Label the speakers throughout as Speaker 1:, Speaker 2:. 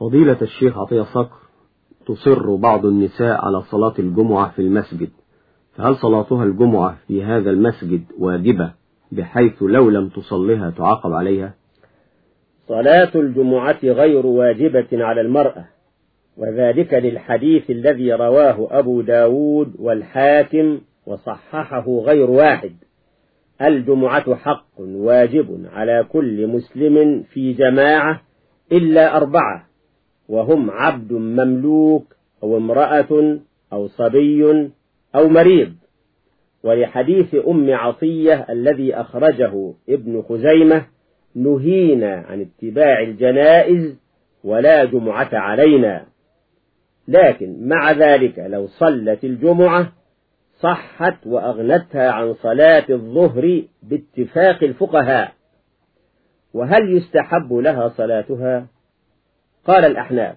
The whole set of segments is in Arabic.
Speaker 1: فضيلة الشيخ عطية صقر تصر بعض النساء على صلاة الجمعة في المسجد فهل صلاتها الجمعة في هذا المسجد واجبة بحيث لو لم تصلها تعاقب عليها؟
Speaker 2: صلاة الجمعة غير واجبة على المرأة وذلك للحديث الذي رواه أبو داود والحاكم وصححه غير واحد. الجمعة حق واجب على كل مسلم في جماعة إلا أربعة وهم عبد مملوك أو امرأة أو صبي أو مريض. ولحديث أم عطية الذي أخرجه ابن خزيمة نهينا عن اتباع الجنائز ولا جمعة علينا. لكن مع ذلك لو صلت الجمعة صحت وأغنتها عن صلاة الظهر باتفاق الفقهاء. وهل يستحب لها صلاتها؟ قال الأحناف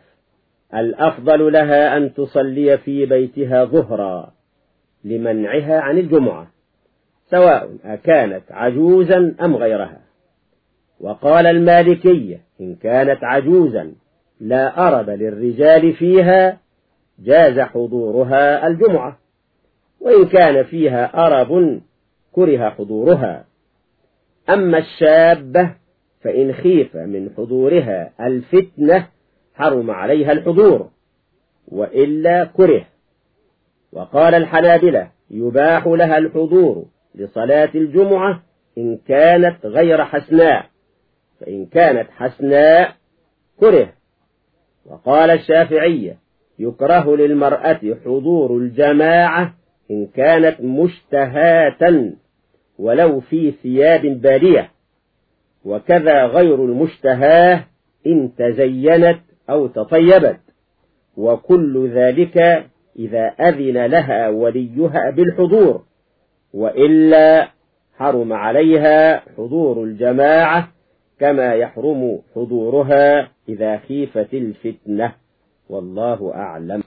Speaker 2: الأفضل لها أن تصلي في بيتها ظهرا لمنعها عن الجمعة سواء أكانت عجوزا أم غيرها. وقال المالكية إن كانت عجوزا لا أرب للرجال فيها جاز حضورها الجمعة وإن كان فيها أرب كره حضورها. أما الشابة فإن خيف من حضورها الفتنة حرم عليها الحضور وإلا كره. وقال الحنابلة يباح لها الحضور لصلاة الجمعة إن كانت غير حسناء فإن كانت حسناء كره. وقال الشافعية يكره للمرأة حضور الجماعة إن كانت مشتهاة ولو في ثياب بالية. وكذا غير المشتهاة إن تزينت أو تطيبت. وكل ذلك إذا أذن لها وليها بالحضور. وإلا حرم عليها حضور الجماعة كما يحرم حضورها إذا خيفت الفتنة. والله أعلم.